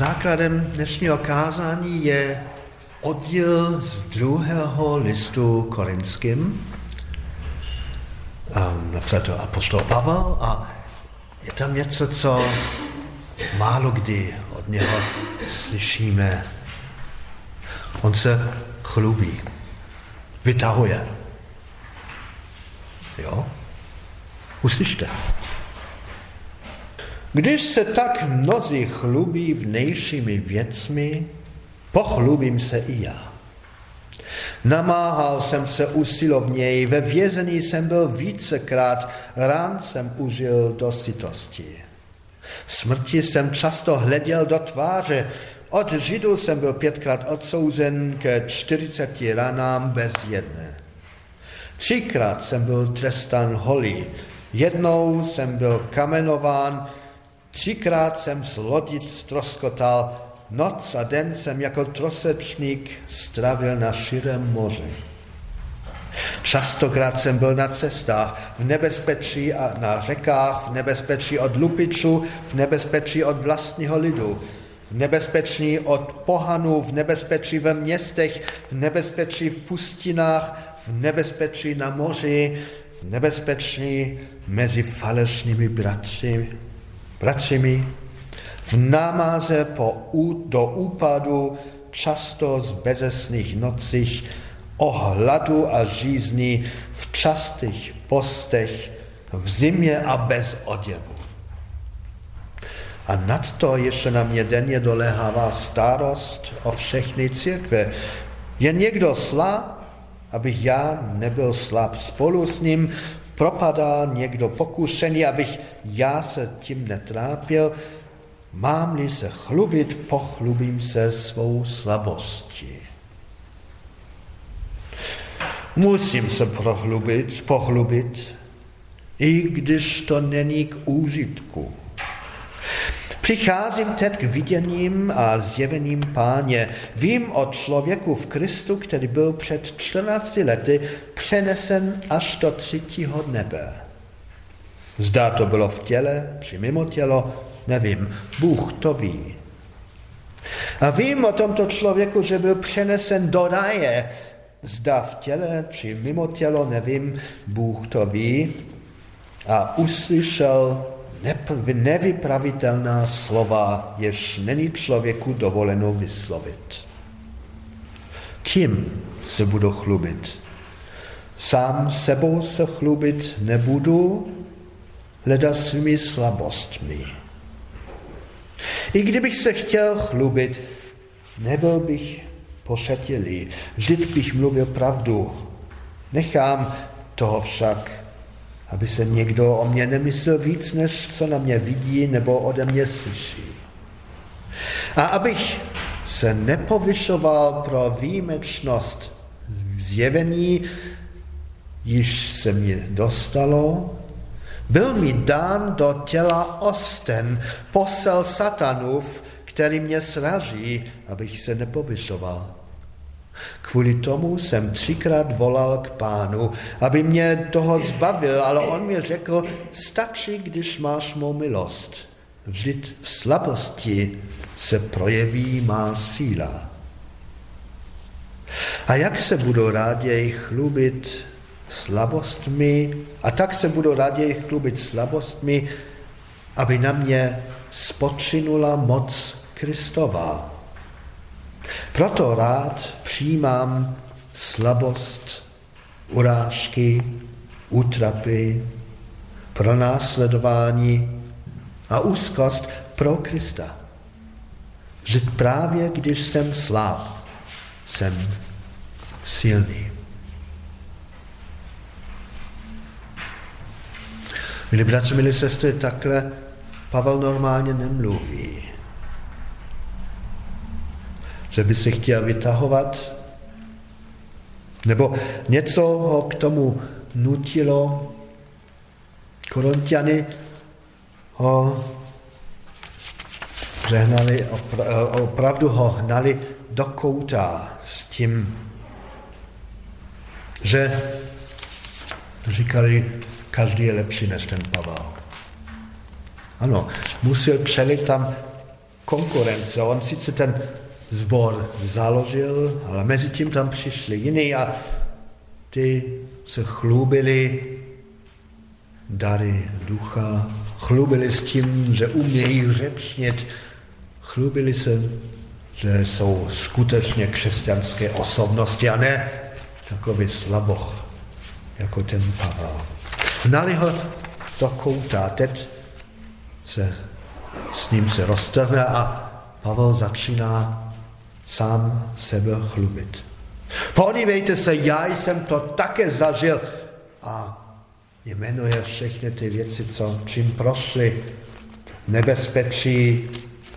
Základem dnešního kázání je oddíl z druhého listu korinským. Napsal to apostol Pavel a je tam něco, co málo kdy od něho slyšíme. On se chlubí, vytahuje. Jo? Uslyšte. Když se tak mnozí chlubí vnějšími věcmi, pochlubím se i já. Namáhal jsem se usilovněji, ve vězení jsem byl vícekrát, rán jsem užil do sytosti. Smrti jsem často hleděl do tváře, od Židů jsem byl pětkrát odsouzen ke čtyřiceti ranám bez jedné. Třikrát jsem byl trestan holý, jednou jsem byl kamenován, Třikrát jsem z lodi stroskotal, noc a den jsem jako trosečník stravil na širém moři. Častokrát jsem byl na cestách, v nebezpečí a na řekách, v nebezpečí od lupičů, v nebezpečí od vlastního lidu, v nebezpečí od pohanů, v nebezpečí ve městech, v nebezpečí v pustinách, v nebezpečí na moři, v nebezpečí mezi falešnými bratři Bratři v námaze po, do úpadu, často z bezesných nocích, o hladu a žízní, v častých postech, v zimě a bez oděvu. A nad to ještě na mě denně dolehává starost o všechny církve. Je někdo slab, abych já nebyl slab spolu s ním, propadá někdo pokušení, abych já se tím netrápil, mám-li se chlubit, pochlubím se svou slabostí. Musím se prochlubit, pochlubit, i když to není k úžitku. Přicházím teď k viděním a zjevením páně. Vím o člověku v Kristu, který byl před 14 lety přenesen až do třetího nebe. Zdá to bylo v těle či mimo tělo, nevím. Bůh to ví. A vím o tomto člověku, že byl přenesen do raje. Zda v těle či mimo tělo, nevím. Bůh to ví. A uslyšel nevypravitelná slova, jež není člověku dovoleno vyslovit. Tím se budu chlubit. Sám sebou se chlubit nebudu, leda svými slabostmi. I kdybych se chtěl chlubit, nebyl bych pošetilý, vždyť bych mluvil pravdu. Nechám toho však aby se někdo o mě nemyslel víc, než co na mě vidí nebo ode mě slyší. A abych se nepovyšoval pro výjimečnost zjevení, již se mi dostalo, byl mi dán do těla osten, posel satanův, který mě sraží, abych se nepovyšoval. Kvůli tomu jsem třikrát volal k pánu, aby mě toho zbavil, ale on mi řekl, stačí, když máš mou milost. Vždyť v slabosti se projeví má síla. A jak se budu raději chlubit slabostmi, a tak se budu raději chlubit slabostmi, aby na mě spočinula moc Kristová. Proto rád přijímám slabost, urážky, útrapy, pronásledování a úzkost pro Krista. Vždyť právě když jsem slab, jsem silný. Milí bratři, milí sestry, takhle Pavel normálně nemluví že by se chtěl vytahovat, nebo něco ho k tomu nutilo. Korontiany ho žehnali, opravdu ho hnali do kouta s tím, že říkali, každý je lepší než ten Pavel. Ano, musel čelit tam konkurence. On sice ten zbor založil, ale mezi tím tam přišli jiní a ty se chlubili dary ducha, chlubili s tím, že umějí řečnit, chlubili se, že jsou skutečně křesťanské osobnosti a ne takový slaboch, jako ten Pavel. Hnali ho do kouta, teď se s ním se roztrhne a Pavel začíná sám sebe chlubit. Podívejte se, já jsem to také zažil a jmenuje všechny ty věci, co čím prošly, nebezpečí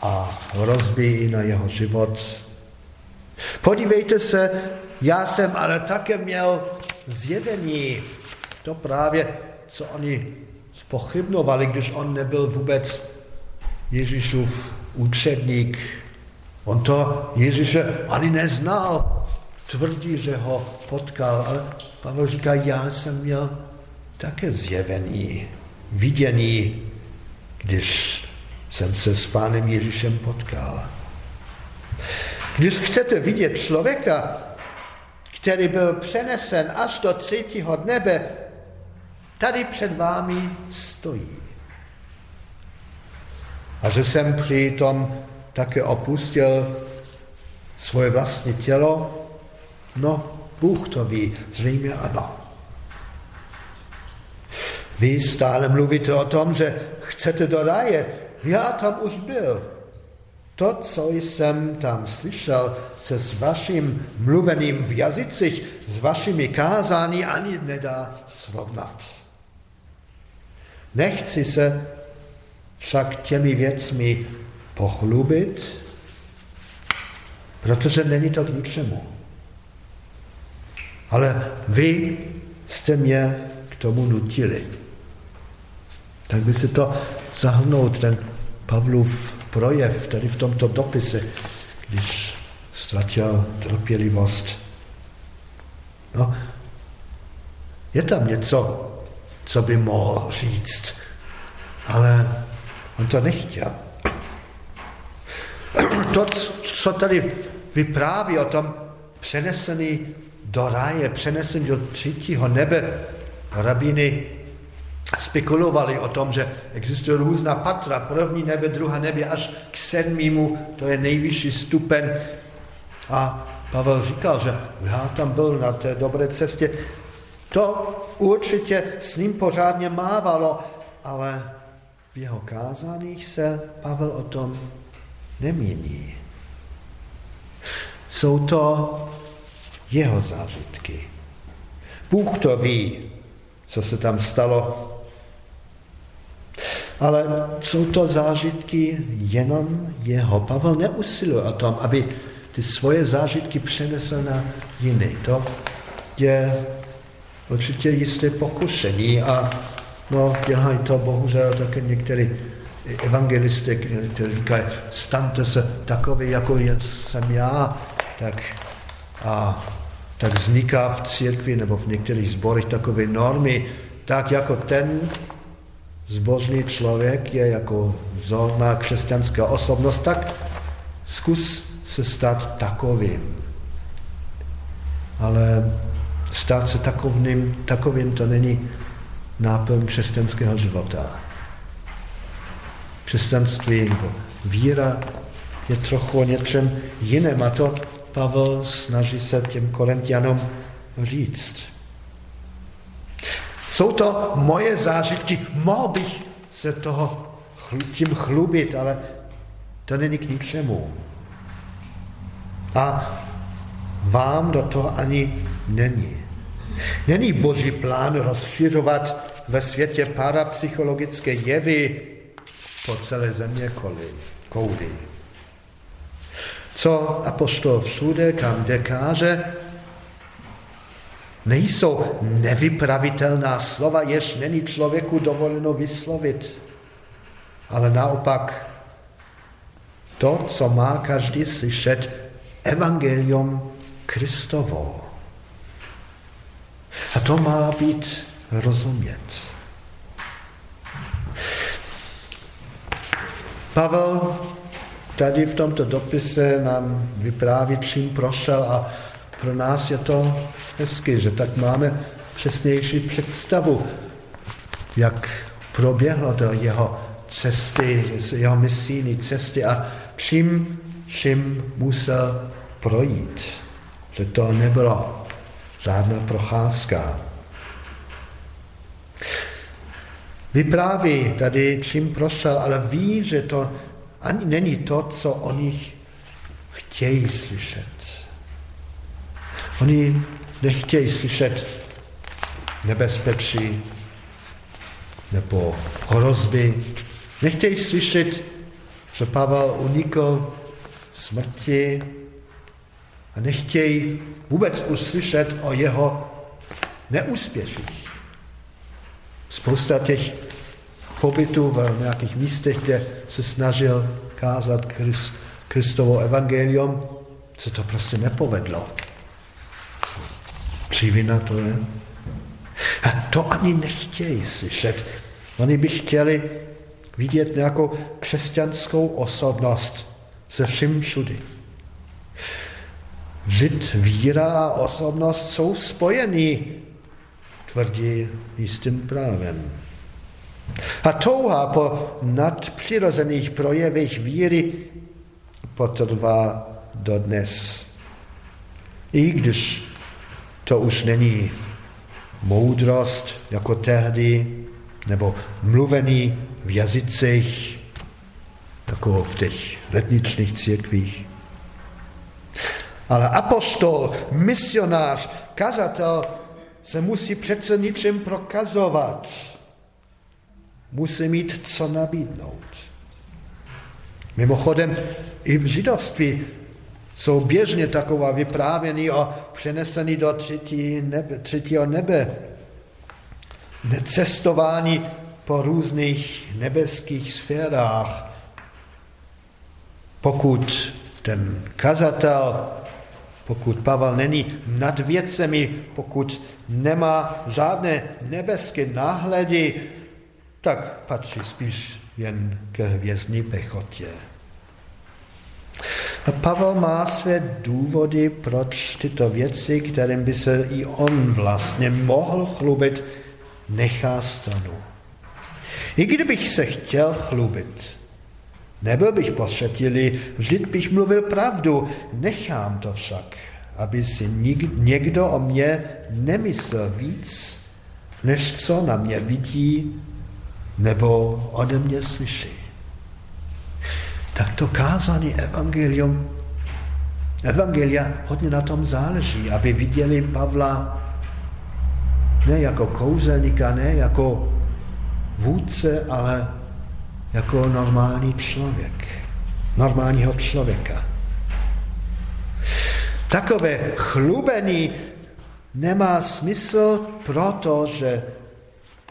a hrozby na jeho život. Podívejte se, já jsem ale také měl zjevení. To právě, co oni spochybnovali, když on nebyl vůbec Ježíšův učedník. On to Ježíše ani neznal. Tvrdí, že ho potkal, ale Pavel říká, já jsem měl také zjevení, vidění, když jsem se s pánem Ježíšem potkal. Když chcete vidět člověka, který byl přenesen až do třetího nebe, tady před vámi stojí. A že jsem při tom také opustil svoje vlastní tělo, no, Bůh to ví, zřejmě ano. Vy stále mluvíte o tom, že chcete do raje. Já tam už byl. To, co jsem tam slyšel, se s vaším mluveným v jazycích, s vašimi kázání ani nedá srovnat. Nechci se však těmi věcmi pochlubit, protože není to k ničemu. Ale vy jste mě k tomu nutili. Tak by si to zahrnout, ten Pavlův projev tady v tomto dopise, když ztratil trpělivost. No, je tam něco, co by mohl říct, ale on to nechtěl. To, co tady vypráví o tom přenesený do ráje, přenesený do třetího nebe, rabíny spekulovali o tom, že existuje různá patra, první nebe, druhá nebe, až k sedmímu, to je nejvyšší stupen. A Pavel říkal, že já tam byl na té dobré cestě. To určitě s ním pořádně mávalo, ale v jeho kázáních se Pavel o tom nemění. Jsou to jeho zážitky. Bůh to ví, co se tam stalo ale jsou to zážitky jenom jeho. Pavel neusiluje o tom, aby ty svoje zážitky přenesl na jiný. To je určitě jisté pokušení a no, dělají to bohužel také některý evangelisty, kteří říkají, stante se takový, jako jsem já, tak, a, tak vzniká v církvi nebo v některých zborech takové normy, tak jako ten zbožný člověk je jako vzorná křesťanská osobnost, tak zkus se stát takovým. Ale stát se takovým, takovým to není náplň křesťanského života. Křesťanství nebo víra je trochu o něčem jiném a to Pavel snaží se těm korintianům říct. Jsou to moje zážitky, mohl bych se toho tím chlubit, ale to není k ničemu. A vám do toho ani není. Není boží plán rozšiřovat ve světě parapsychologické jevy po celé země koudy. Co apostol všude, kam dekáže, nejsou nevypravitelná slova, jež není člověku dovoleno vyslovit, ale naopak to, co má každý slyšet, evangelium Kristovo. A to má být rozumět. Pavel tady v tomto dopise nám vypráví, čím prošel a pro nás je to hezky, že tak máme přesnější představu, jak proběhlo to jeho cesty, jeho misijní cesty a čím, čím musel projít. Že to nebylo žádná procházka. Vypráví tady, čím prošel, ale ví, že to ani není to, co oni chtějí slyšet. Oni nechtějí slyšet nebezpečí nebo hrozby. Nechtějí slyšet, že Pavel unikl smrti a nechtějí vůbec uslyšet o jeho neúspěších. Spousta těch pobytů v nějakých místech, kde se snažil kázat Kristovo evangelium, se to prostě nepovedlo. Přívina to je. A to ani nechtějí slyšet. Oni by chtěli vidět nějakou křesťanskou osobnost se vším všudy. Žid, víra a osobnost jsou spojení, tvrdí jistým právem. A touha po nadpřirozených projevech víry potrvá dodnes. I když to už není moudrost jako tehdy, nebo mluvený v jazycích, jako v těch letničných církvích. Ale apostol, misionář, kazatel se musí přece ničem prokazovat. Musí mít co nabídnout. Mimochodem, i v židovství jsou běžně taková vyprávění o přenesení do třetí nebe, třetího nebe. Cestování po různých nebeských sférách. Pokud ten kazatel, pokud Pavel není nad věcemi, pokud nemá žádné nebeské náhledy, tak patří spíš jen ke hvězdní pechotě. A Pavel má své důvody, proč tyto věci, kterým by se i on vlastně mohl chlubit, nechá stanu. I kdybych se chtěl chlubit, nebyl bych pošetilý, vždyť bych mluvil pravdu, nechám to však, aby si někdo o mě nemyslel víc, než co na mě vidí nebo ode mě slyší tak to kázání evangelium, evangelia hodně na tom záleží, aby viděli Pavla ne jako kouzelníka, ne jako vůdce, ale jako normální člověk, normálního člověka. Takové chlubení nemá smysl, protože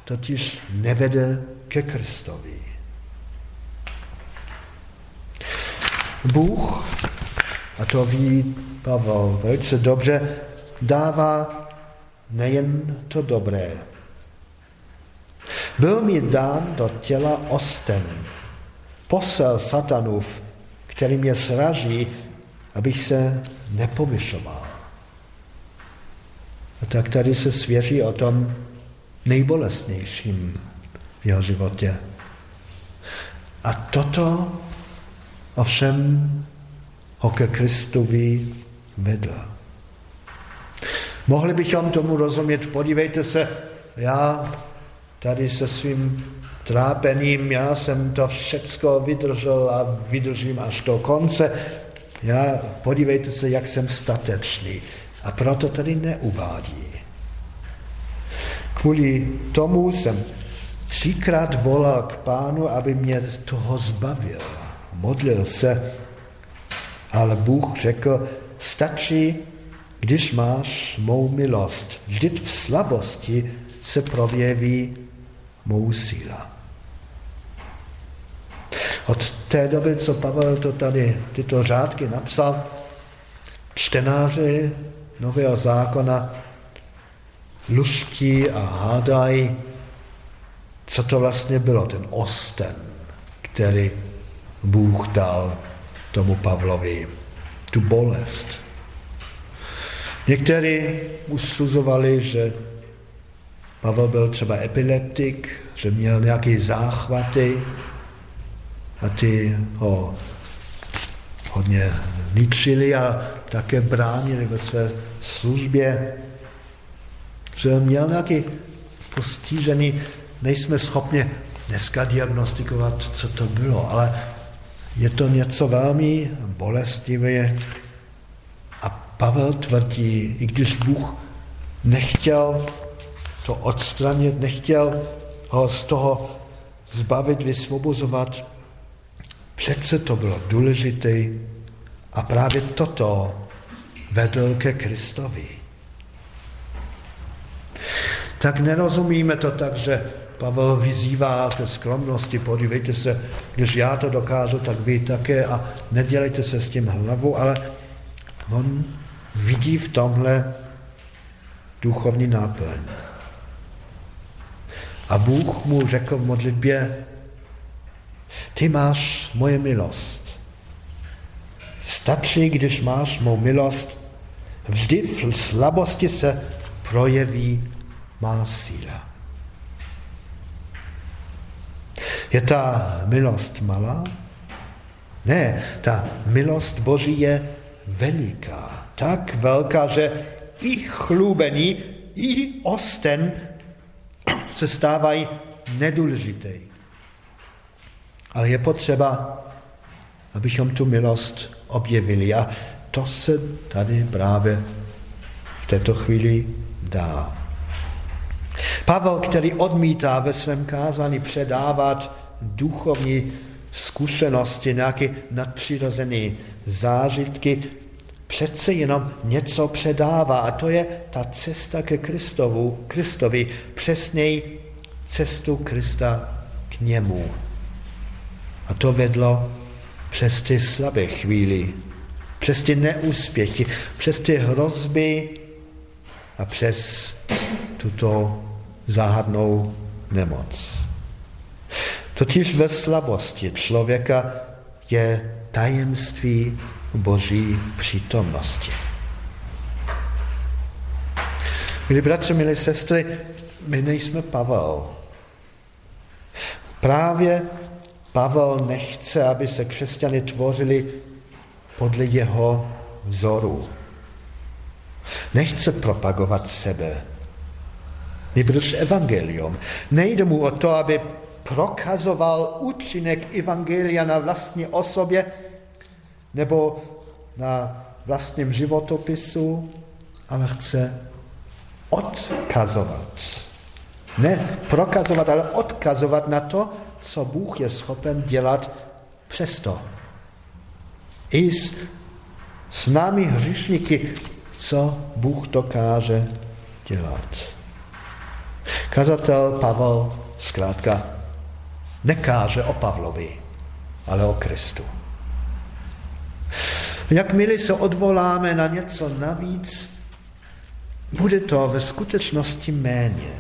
totiž nevede ke Kristovi. Bůh, a to ví Pavel velice dobře, dává nejen to dobré. Byl mi dán do těla osten, posel satanův, který mě sraží, abych se nepovyšoval. A tak tady se svěří o tom nejbolestnějším v jeho životě. A toto ovšem ho ke Kristovi vedl. Mohli bychom tomu rozumět, podívejte se, já tady se svým trápením, já jsem to všecko vydržel a vydržím až do konce. Já, podívejte se, jak jsem statečný. A proto tady neuvádí. Kvůli tomu jsem třikrát volal k pánu, aby mě toho zbavil modlil se, ale Bůh řekl, stačí, když máš mou milost. Vždyť v slabosti se projeví mou síla. Od té doby, co Pavel to tady, tyto řádky napsal, čtenáři Nového zákona luští a hádají, co to vlastně bylo, ten osten, který Bůh dal tomu Pavlovi, tu bolest. Někteří usuzovali, že Pavel byl třeba epileptik, že měl nějaké záchvaty a ty ho hodně ničili a také bránili ve své službě, že měl nějaký postižený, nejsme schopni dneska diagnostikovat, co to bylo, ale je to něco velmi bolestivé. A Pavel tvrdí, i když Bůh nechtěl to odstranit, nechtěl ho z toho zbavit, vysvobozovat, přece to bylo důležité a právě toto vedl ke Kristovi. Tak nerozumíme to tak, že Pavel vyzývá ke skromnosti, podívejte se, když já to dokážu, tak vy také a nedělejte se s tím hlavu, ale on vidí v tomhle duchovní náplň. A Bůh mu řekl v modlitbě, ty máš moje milost. Stačí, když máš mou milost, vždy v slabosti se projeví má síla. Je ta milost malá? Ne, ta milost Boží je veliká. Tak velká, že i chlubení, i osten se stávají nedůležité. Ale je potřeba, abychom tu milost objevili. A to se tady právě v této chvíli dá. Pavel, který odmítá ve svém kázání předávat duchovní zkušenosti, nějaké nadpřirozené zážitky, přece jenom něco předává a to je ta cesta ke Kristovu, Kristovi, přesněji cestu Krista k němu. A to vedlo přes ty slabé chvíli, přes ty neúspěchy, přes ty hrozby a přes tuto záhadnou nemoc. Totiž ve slabosti člověka je tajemství Boží přítomnosti. Milí bratři, milí sestry, my nejsme Pavel. Právě Pavel nechce, aby se křesťany tvořili podle jeho vzoru. Nechce propagovat sebe, nebož evangelium. Nejde mu o to, aby prokazoval účinek evangelia na vlastní osobě nebo na vlastním životopisu, ale chce odkazovat. Ne prokazovat, ale odkazovat na to, co Bůh je schopen dělat přesto. I s, s námi hřišníky, co Bůh dokáže dělat. Kazatel Pavel zkrátka nekáže o Pavlovi, ale o Kristu. Jakmile se odvoláme na něco navíc, bude to ve skutečnosti méně.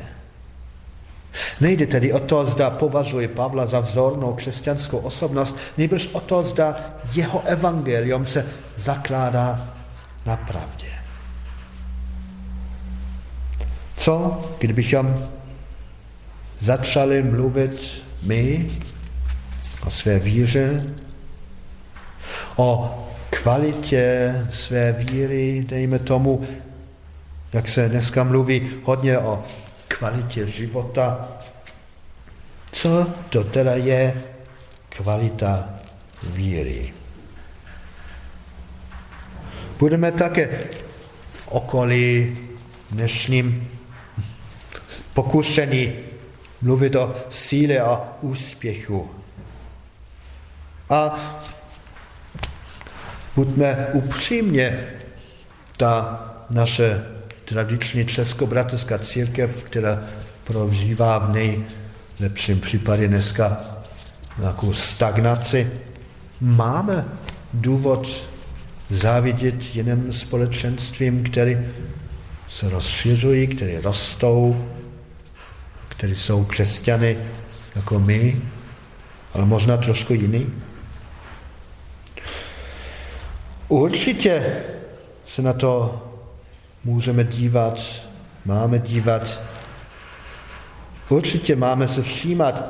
Nejde tedy o to, zda považuje Pavla za vzornou křesťanskou osobnost, nejbrž o to, zda jeho evangelium se zakládá na pravdě. Co, kdybychom začali mluvit my o své víře, o kvalitě své víry, dejme tomu, jak se dneska mluví hodně o kvalitě života. Co to teda je kvalita víry? Budeme také v okolí dnešním pokušení mluvit o síle a úspěchu. A buďme upřímně, ta naše tradiční českobratrská církev, která prožívá v nejlepším případě dneska nějakou stagnaci, máme důvod závidět jiným společenstvím, které se rozšiřují, které rostou, které jsou křesťany jako my, ale možná trošku jiný. Určitě se na to můžeme dívat, máme dívat. Určitě máme se všímat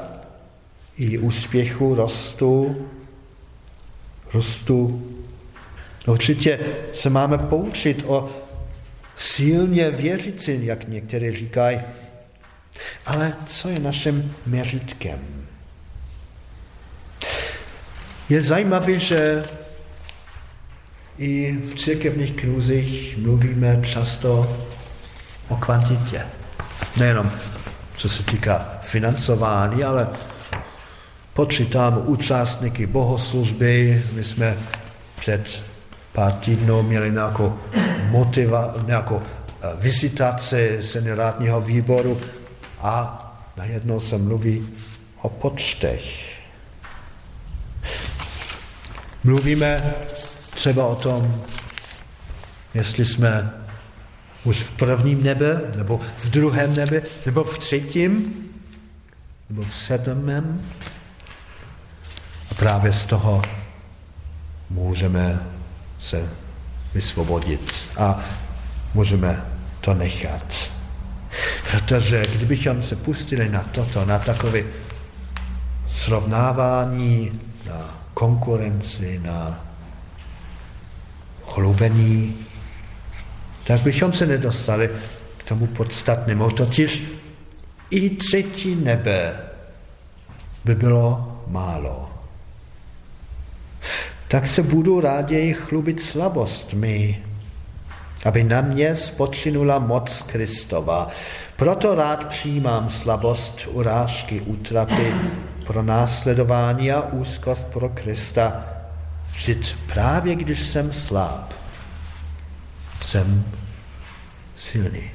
i úspěchu, rostu, rostu. Určitě se máme poučit o silně věřící, jak někteří říkají. Ale co je naším měřítkem? Je zajímavé, že i v církevních knuzích mluvíme často o kvantitě. Nejenom co se týká financování, ale počítáme účastníky bohoslužby. My jsme před pár týdnů měli nějakou, motiva, nějakou eh, vizitaci seniorátního výboru a najednou se mluví o počtech. Mluvíme třeba o tom, jestli jsme už v prvním nebe, nebo v druhém nebe, nebo v třetím, nebo v sedmém. A právě z toho můžeme se vysvobodit a můžeme to nechat. Protože kdybychom se pustili na toto, na takové srovnávání, na konkurenci, na chlubení, tak bychom se nedostali k tomu podstatnému. Totiž i třetí nebe by bylo málo. Tak se budu ráději chlubit slabostmi, aby na mě spočinula moc Kristova. Proto rád přijímám slabost, urážky, útrapy, pro následování a úzkost pro Krista. Vždyť právě když jsem sláb, jsem silný.